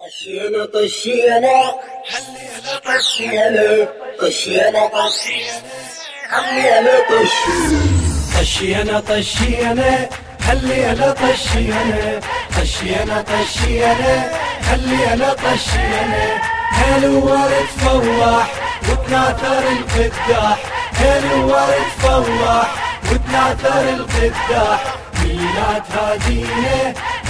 طشينا طشينا حلينا طشينا طشينا طشينا حلينا طشينا طشينا طشينا هلينا طشينا طشينا طشينا هلينا طشينا هالورد فواح وتناثر القداح. هالورد فواح وتناثر القداح.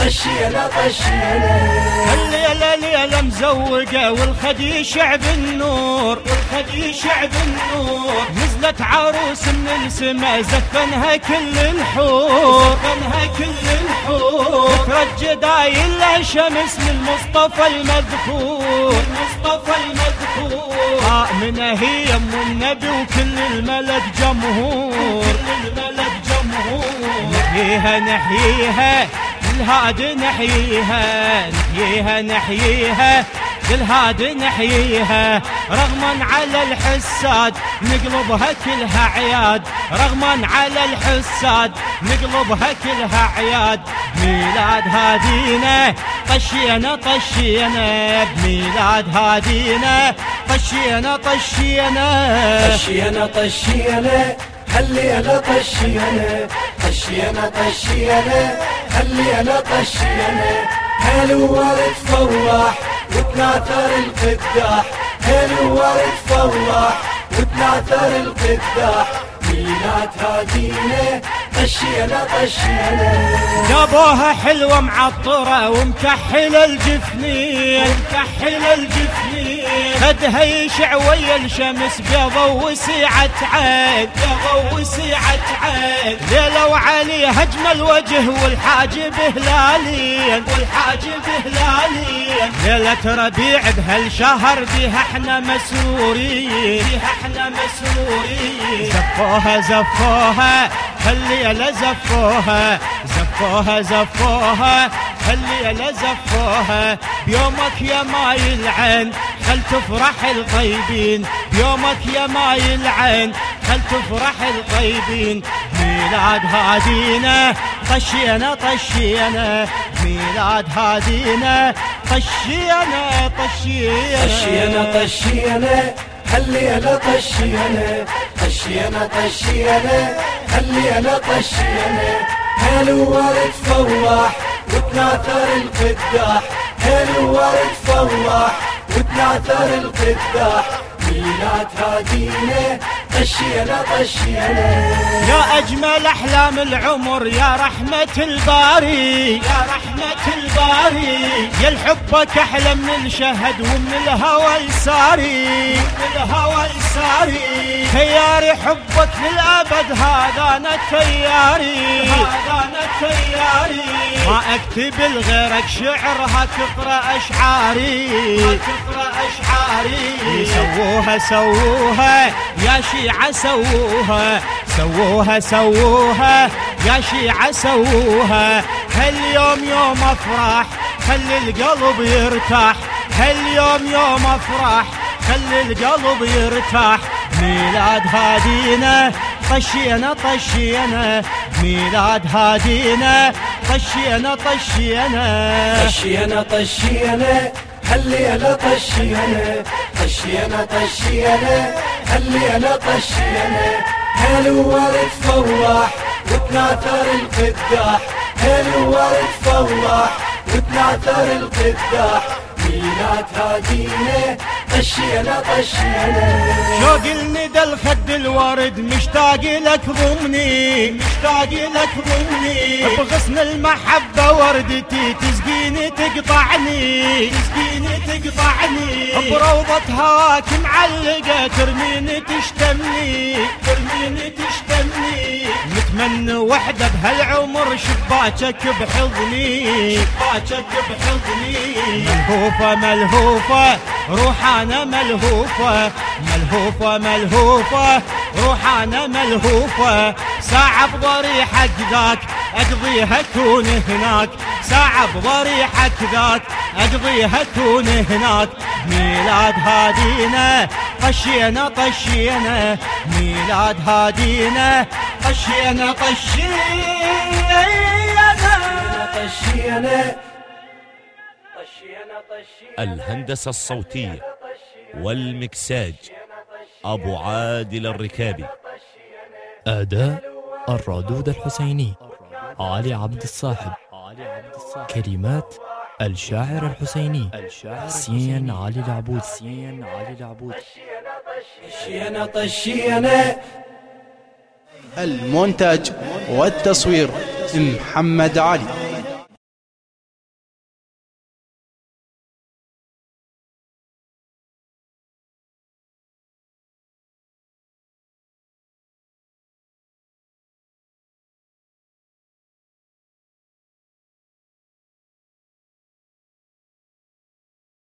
طشينا طشينا الليلة ليلة مزوقة والخدي شعب النور والخدي شعب النور. نزلت عروس من السما زفنها كل الحور. زفنها كل الحور. ترجى لها شمس من مصطفى المذكور. مصطفى المذكور. آمنة هي أم النبي وكل الملك جمهور. كل الملك جمهور. نحييها نحييها الهاد نحييها نحييها نحييها للهاد نحييها. رغما على الحساد نقلبها كلها عياد. رغما على الحساد نقلبها كلها عياد. ميلاد هادينا طشينا طشينا. بميلاد هادينا طشينا طشينا. طشينا طشينا هلينا طشينا. طشينا طشينا هلينا طشينا هالورد فواح؟ وتناثر القداح. هالورد فواح؟ وتناثر القداح. طشينا جابوها حلوة معطرة ومكحلة الجفنين ومكحلة الجفنين. خدها يشع ويا الشمس بيضة وسيعة عين بيضة وسيعة عين. ليلة وعليها أجمل وجه والحاجب هلالين والحاجب هلالين ليلة ربيع بهالشهر بيها إحنا مسرورين بيها إحنا مسرورين. زفوها زفوها هالليلة زفوها. زفوها زفوها هالليلة زفوها. بيومك يا ماي العين خل تفرح الطيبين. بيومك يا ماي العين خل تفرح الطيبين. ميلاد هادينا طشينا طشينا. ميلاد هادينا طشينا طشينا. طشينا طشينا. هلينا طشينا طشينا طشينا هلينا طشينا هالورد فواح وتناثر القداح؟ هالورد فواح وتناثر القداح؟ ميلاد هادينا طشينا طشينا يا أجمل أحلام العمر يا رحمة الباري يا رحمة الباري يا الحبك أحلى من الشهد ومن الهوى يساري الهوى يساري تياري حبك للأبد هذا أنا تياري. هذا أنا تياري. ما أكتب لغيرك شعرها تقرأ أشعاري. تقرأ أشعاري. سووها سووها يا شيعة سووها. سووها سووها يا شيعة سووها. هاليوم يوم افرح خلي القلب يرتاح. هاليوم يوم أفرح خلي القلب يرتاح. ميلاد هادينا طشينا طشينا. ميلاد هادينا طشينا طشينا. طشينا طشينا هلينا طشينا. طشينا طشينا هلينا طشينا. هالورد فواح وتناثر القداح. هالورد فواح. وتناثر القداح ميلاد هادينا طشينا طشينا شوق الندى الخد الورد مشتاق لك ضمني مشتاق لك ضمني. بغصن المحبة وردتي تسقيني تقطعني تسقيني تقطعني. بروضة هواك معلقة ترميني تشتمني ترميني تشتمني. متمنى وحدة بهالعمر شباكك بحضني شباكك بحضني. ملهوفة ملهوفة. روح أنا ملهوفة ملهوفة ملهوفة. روح أنا ملهوفة. ساعة بضريحك ذاك أقضيها كون هناك. ساعة بضريحك ذاك أقضيها كون هناك. ميلاد هادينا طشينا طشينا ميلاد هادينا طشينا طشينا طشينا الهندسة الصوتية والمكساج أبو عادل الركابي. أداء الردود الحسيني علي عبد الصاحب. كلمات الشاعر الحسيني حسين علي العبود. حسين علي العبود طشينا طشينا المونتاج والتصوير محمد علي.